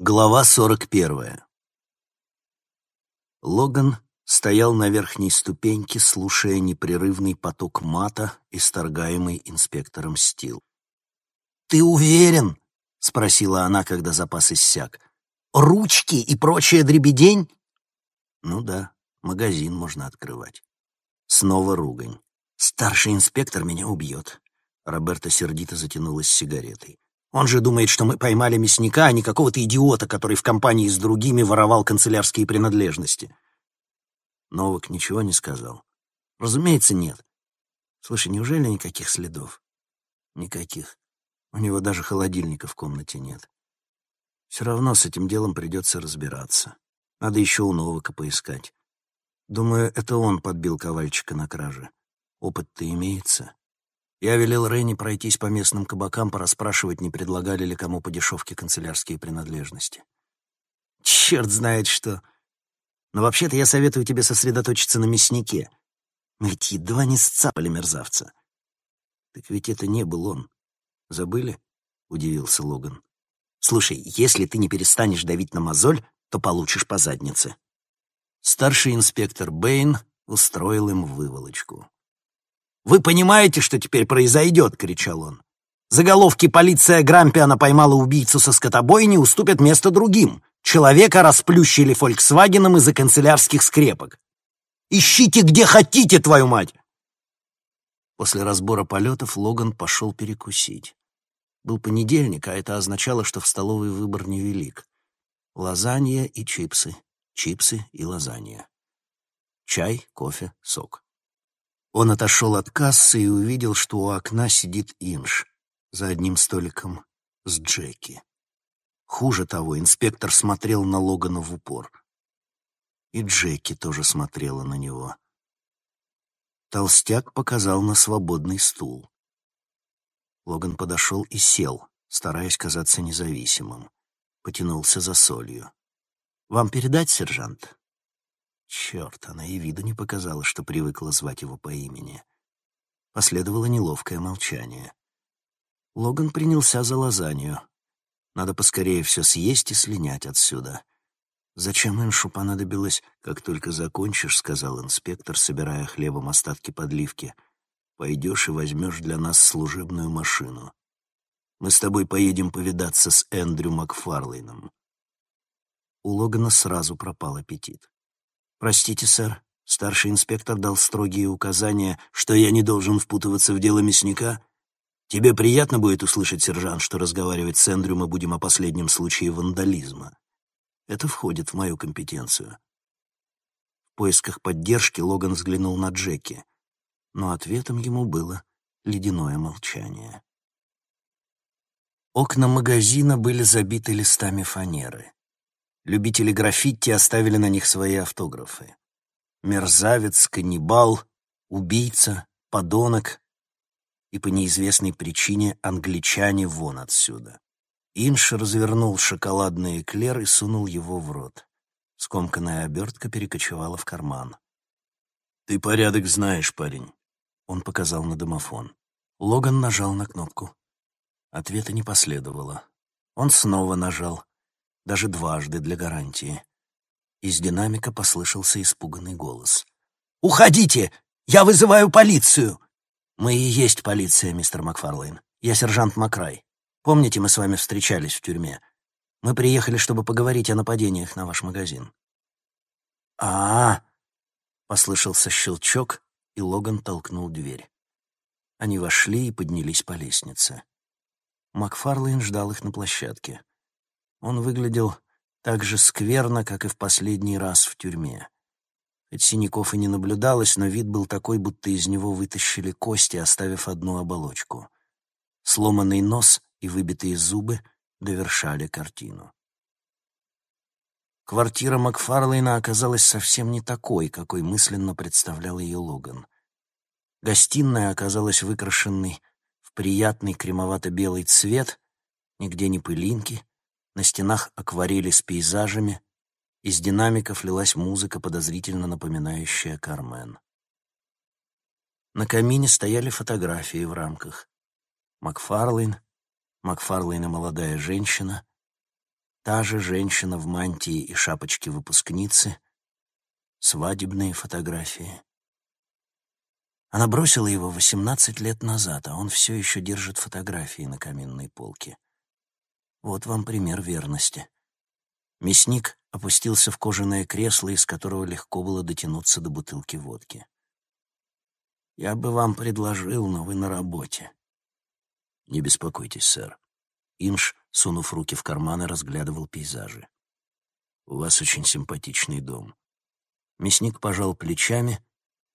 Глава 41. Логан стоял на верхней ступеньке, слушая непрерывный поток мата, исторгаемый инспектором Стил. «Ты уверен?» — спросила она, когда запас иссяк. «Ручки и прочая дребедень?» «Ну да, магазин можно открывать». Снова ругань. «Старший инспектор меня убьет». Роберта сердито затянулась сигаретой. Он же думает, что мы поймали мясника, а не какого-то идиота, который в компании с другими воровал канцелярские принадлежности. Новак ничего не сказал. Разумеется, нет. Слушай, неужели никаких следов? Никаких. У него даже холодильника в комнате нет. Все равно с этим делом придется разбираться. Надо еще у Новака поискать. Думаю, это он подбил Ковальчика на краже. Опыт-то имеется. Я велел Ренни пройтись по местным кабакам, порасспрашивать, не предлагали ли кому по дешевке канцелярские принадлежности. Черт знает что. Но вообще-то я советую тебе сосредоточиться на мяснике. Мы ведь едва не сцапали мерзавца. Так ведь это не был он. Забыли? Удивился Логан. Слушай, если ты не перестанешь давить на мозоль, то получишь по заднице. Старший инспектор Бэйн устроил им выволочку. «Вы понимаете, что теперь произойдет?» — кричал он. «Заголовки «Полиция Грампиана поймала убийцу со скотобойни» уступят место другим. Человека расплющили «Фольксвагеном» из-за канцелярских скрепок. Ищите где хотите, твою мать!» После разбора полетов Логан пошел перекусить. Был понедельник, а это означало, что в столовой выбор невелик. Лазанья и чипсы, чипсы и лазанья. Чай, кофе, сок. Он отошел от кассы и увидел, что у окна сидит Инж за одним столиком с Джеки. Хуже того, инспектор смотрел на Логана в упор. И Джеки тоже смотрела на него. Толстяк показал на свободный стул. Логан подошел и сел, стараясь казаться независимым. Потянулся за солью. «Вам передать, сержант?» Черт, она и виду не показала, что привыкла звать его по имени. Последовало неловкое молчание. Логан принялся за лазанью. Надо поскорее все съесть и слинять отсюда. «Зачем Эншу понадобилось, как только закончишь?» — сказал инспектор, собирая хлебом остатки подливки. «Пойдешь и возьмешь для нас служебную машину. Мы с тобой поедем повидаться с Эндрю Макфарлейном». У Логана сразу пропал аппетит. «Простите, сэр». Старший инспектор дал строгие указания, что я не должен впутываться в дело мясника. Тебе приятно будет услышать, сержант, что разговаривать с Эндрю мы будем о последнем случае вандализма. Это входит в мою компетенцию. В поисках поддержки Логан взглянул на Джеки, но ответом ему было ледяное молчание. Окна магазина были забиты листами фанеры. Любители граффити оставили на них свои автографы. Мерзавец, каннибал, убийца, подонок и по неизвестной причине англичане вон отсюда. Инш развернул шоколадный эклер и сунул его в рот. Скомканная обертка перекочевала в карман. «Ты порядок знаешь, парень», — он показал на домофон. Логан нажал на кнопку. Ответа не последовало. Он снова нажал даже дважды для гарантии. Из динамика послышался испуганный голос. «Уходите! Я вызываю полицию!» «Мы и есть полиция, мистер Макфарлейн. Я сержант Макрай. Помните, мы с вами встречались в тюрьме? Мы приехали, чтобы поговорить о нападениях на ваш магазин». «А-а-а!» — послышался щелчок, и Логан толкнул дверь. Они вошли и поднялись по лестнице. Макфарлейн ждал их на площадке. Он выглядел так же скверно, как и в последний раз в тюрьме. Хоть синяков и не наблюдалось, но вид был такой, будто из него вытащили кости, оставив одну оболочку. Сломанный нос и выбитые зубы довершали картину. Квартира Макфарлейна оказалась совсем не такой, какой мысленно представлял ее Логан. Гостиная оказалась выкрашенной в приятный кремовато-белый цвет, нигде не пылинки, на стенах акварели с пейзажами, из динамиков лилась музыка, подозрительно напоминающая Кармен. На камине стояли фотографии в рамках. Макфарлейн, Макфарлейн и молодая женщина, Та же женщина в мантии и шапочке выпускницы, свадебные фотографии. Она бросила его 18 лет назад, а он все еще держит фотографии на каминной полке. Вот вам пример верности. Мясник опустился в кожаное кресло, из которого легко было дотянуться до бутылки водки. «Я бы вам предложил, но вы на работе». «Не беспокойтесь, сэр». Инш, сунув руки в карманы, разглядывал пейзажи. «У вас очень симпатичный дом». Мясник пожал плечами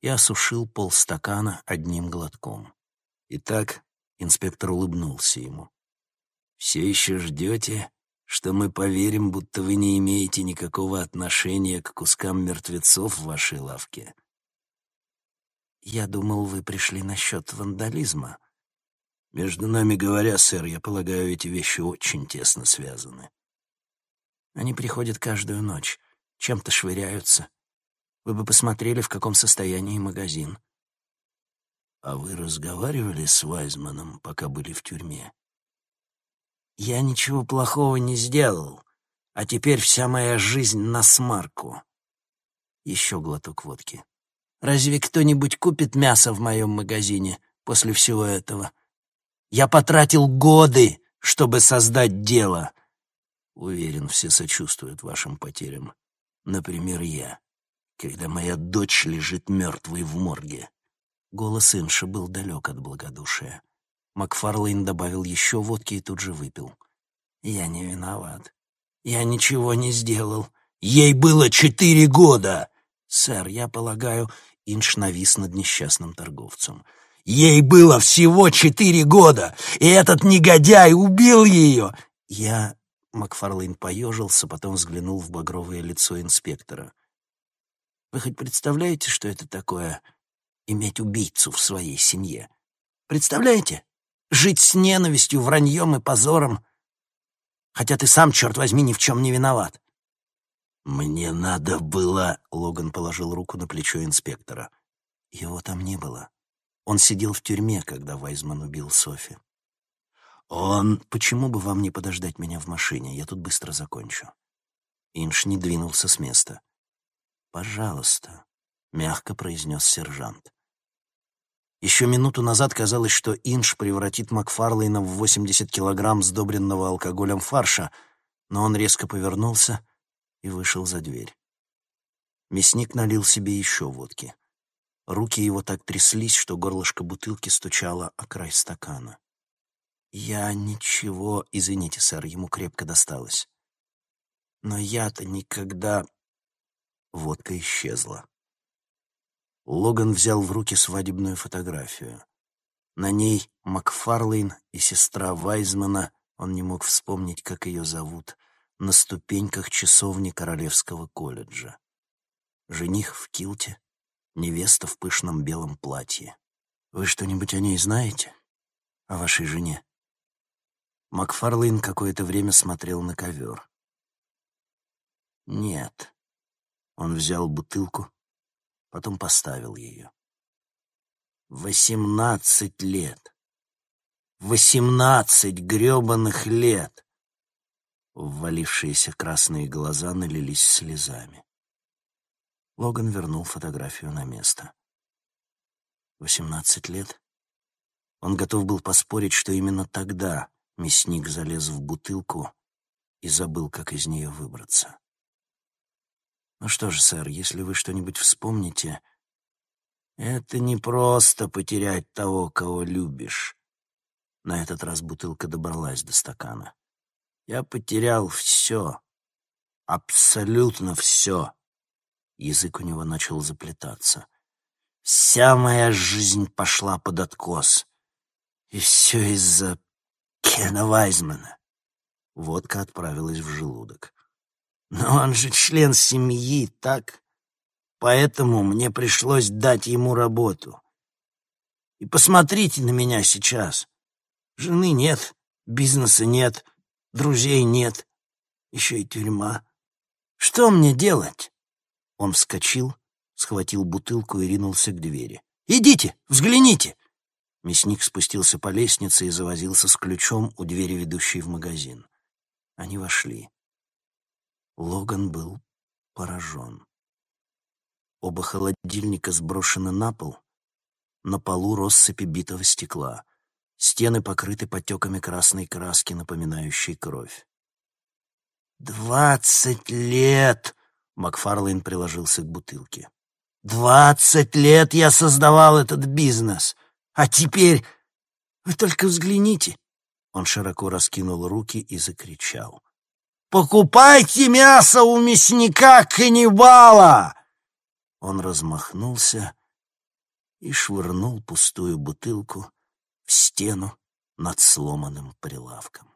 и осушил полстакана одним глотком. Итак, инспектор улыбнулся ему. «Все еще ждете, что мы поверим, будто вы не имеете никакого отношения к кускам мертвецов в вашей лавке?» «Я думал, вы пришли насчет вандализма». «Между нами говоря, сэр, я полагаю, эти вещи очень тесно связаны». «Они приходят каждую ночь, чем-то швыряются, вы бы посмотрели, в каком состоянии магазин. А вы разговаривали с Вайзманом, пока были в тюрьме? Я ничего плохого не сделал, а теперь вся моя жизнь на смарку. Еще глоток водки. Разве кто-нибудь купит мясо в моем магазине после всего этого? Я потратил годы, чтобы создать дело. Уверен, все сочувствуют вашим потерям. Например, я когда моя дочь лежит мертвой в морге. Голос Инши был далек от благодушия. Макфарлейн добавил еще водки и тут же выпил. «Я не виноват. Я ничего не сделал. Ей было четыре года!» «Сэр, я полагаю...» Инш навис над несчастным торговцем. «Ей было всего четыре года, и этот негодяй убил ее!» «Я...» Макфарлейн поежился, потом взглянул в багровое лицо инспектора. Вы хоть представляете, что это такое — иметь убийцу в своей семье? Представляете? Жить с ненавистью, враньем и позором, хотя ты сам, черт возьми, ни в чем не виноват. «Мне надо было...» — Логан положил руку на плечо инспектора. Его там не было. Он сидел в тюрьме, когда Вайзман убил Софи. «Он...» «Почему бы вам не подождать меня в машине? Я тут быстро закончу». Инш не двинулся с места. «Пожалуйста», — мягко произнес сержант. Еще минуту назад казалось, что Инш превратит Макфарлейна в 80 килограмм сдобренного алкоголем фарша, но он резко повернулся и вышел за дверь. Мясник налил себе еще водки. Руки его так тряслись, что горлышко бутылки стучало о край стакана. «Я ничего... Извините, сэр, ему крепко досталось. Но я-то никогда...» Водка исчезла. Логан взял в руки свадебную фотографию. На ней Макфарлейн и сестра Вайзмана, он не мог вспомнить, как ее зовут, на ступеньках часовни Королевского колледжа. Жених в килте, невеста в пышном белом платье. Вы что-нибудь о ней знаете? О вашей жене? Макфарлейн какое-то время смотрел на ковер. Нет, он взял бутылку, потом поставил ее. Восемнадцать лет! Восемнадцать гребаных лет! Ввалившиеся красные глаза налились слезами. Логан вернул фотографию на место. Восемнадцать лет? Он готов был поспорить, что именно тогда мясник залез в бутылку и забыл, как из нее выбраться. Ну что же, сэр, если вы что-нибудь вспомните... Это не просто потерять того, кого любишь. На этот раз бутылка добралась до стакана. Я потерял все. Абсолютно все. Язык у него начал заплетаться. Вся моя жизнь пошла под откос. И все из-за Кена Вайзмана. Водка отправилась в желудок. Но он же член семьи, так? Поэтому мне пришлось дать ему работу. И посмотрите на меня сейчас. Жены нет, бизнеса нет, друзей нет, еще и тюрьма. Что мне делать? Он вскочил, схватил бутылку и ринулся к двери. «Идите, взгляните!» Мясник спустился по лестнице и завозился с ключом у двери, ведущей в магазин. Они вошли. Логан был поражен. Оба холодильника сброшены на пол. На полу россыпи битого стекла. Стены покрыты потеками красной краски, напоминающей кровь. «Двадцать лет!» — Макфарлейн приложился к бутылке. «Двадцать лет я создавал этот бизнес, а теперь... Вы только взгляните!» Он широко раскинул руки и закричал. «Покупайте мясо у мясника-каннибала!» Он размахнулся и швырнул пустую бутылку в стену над сломанным прилавком.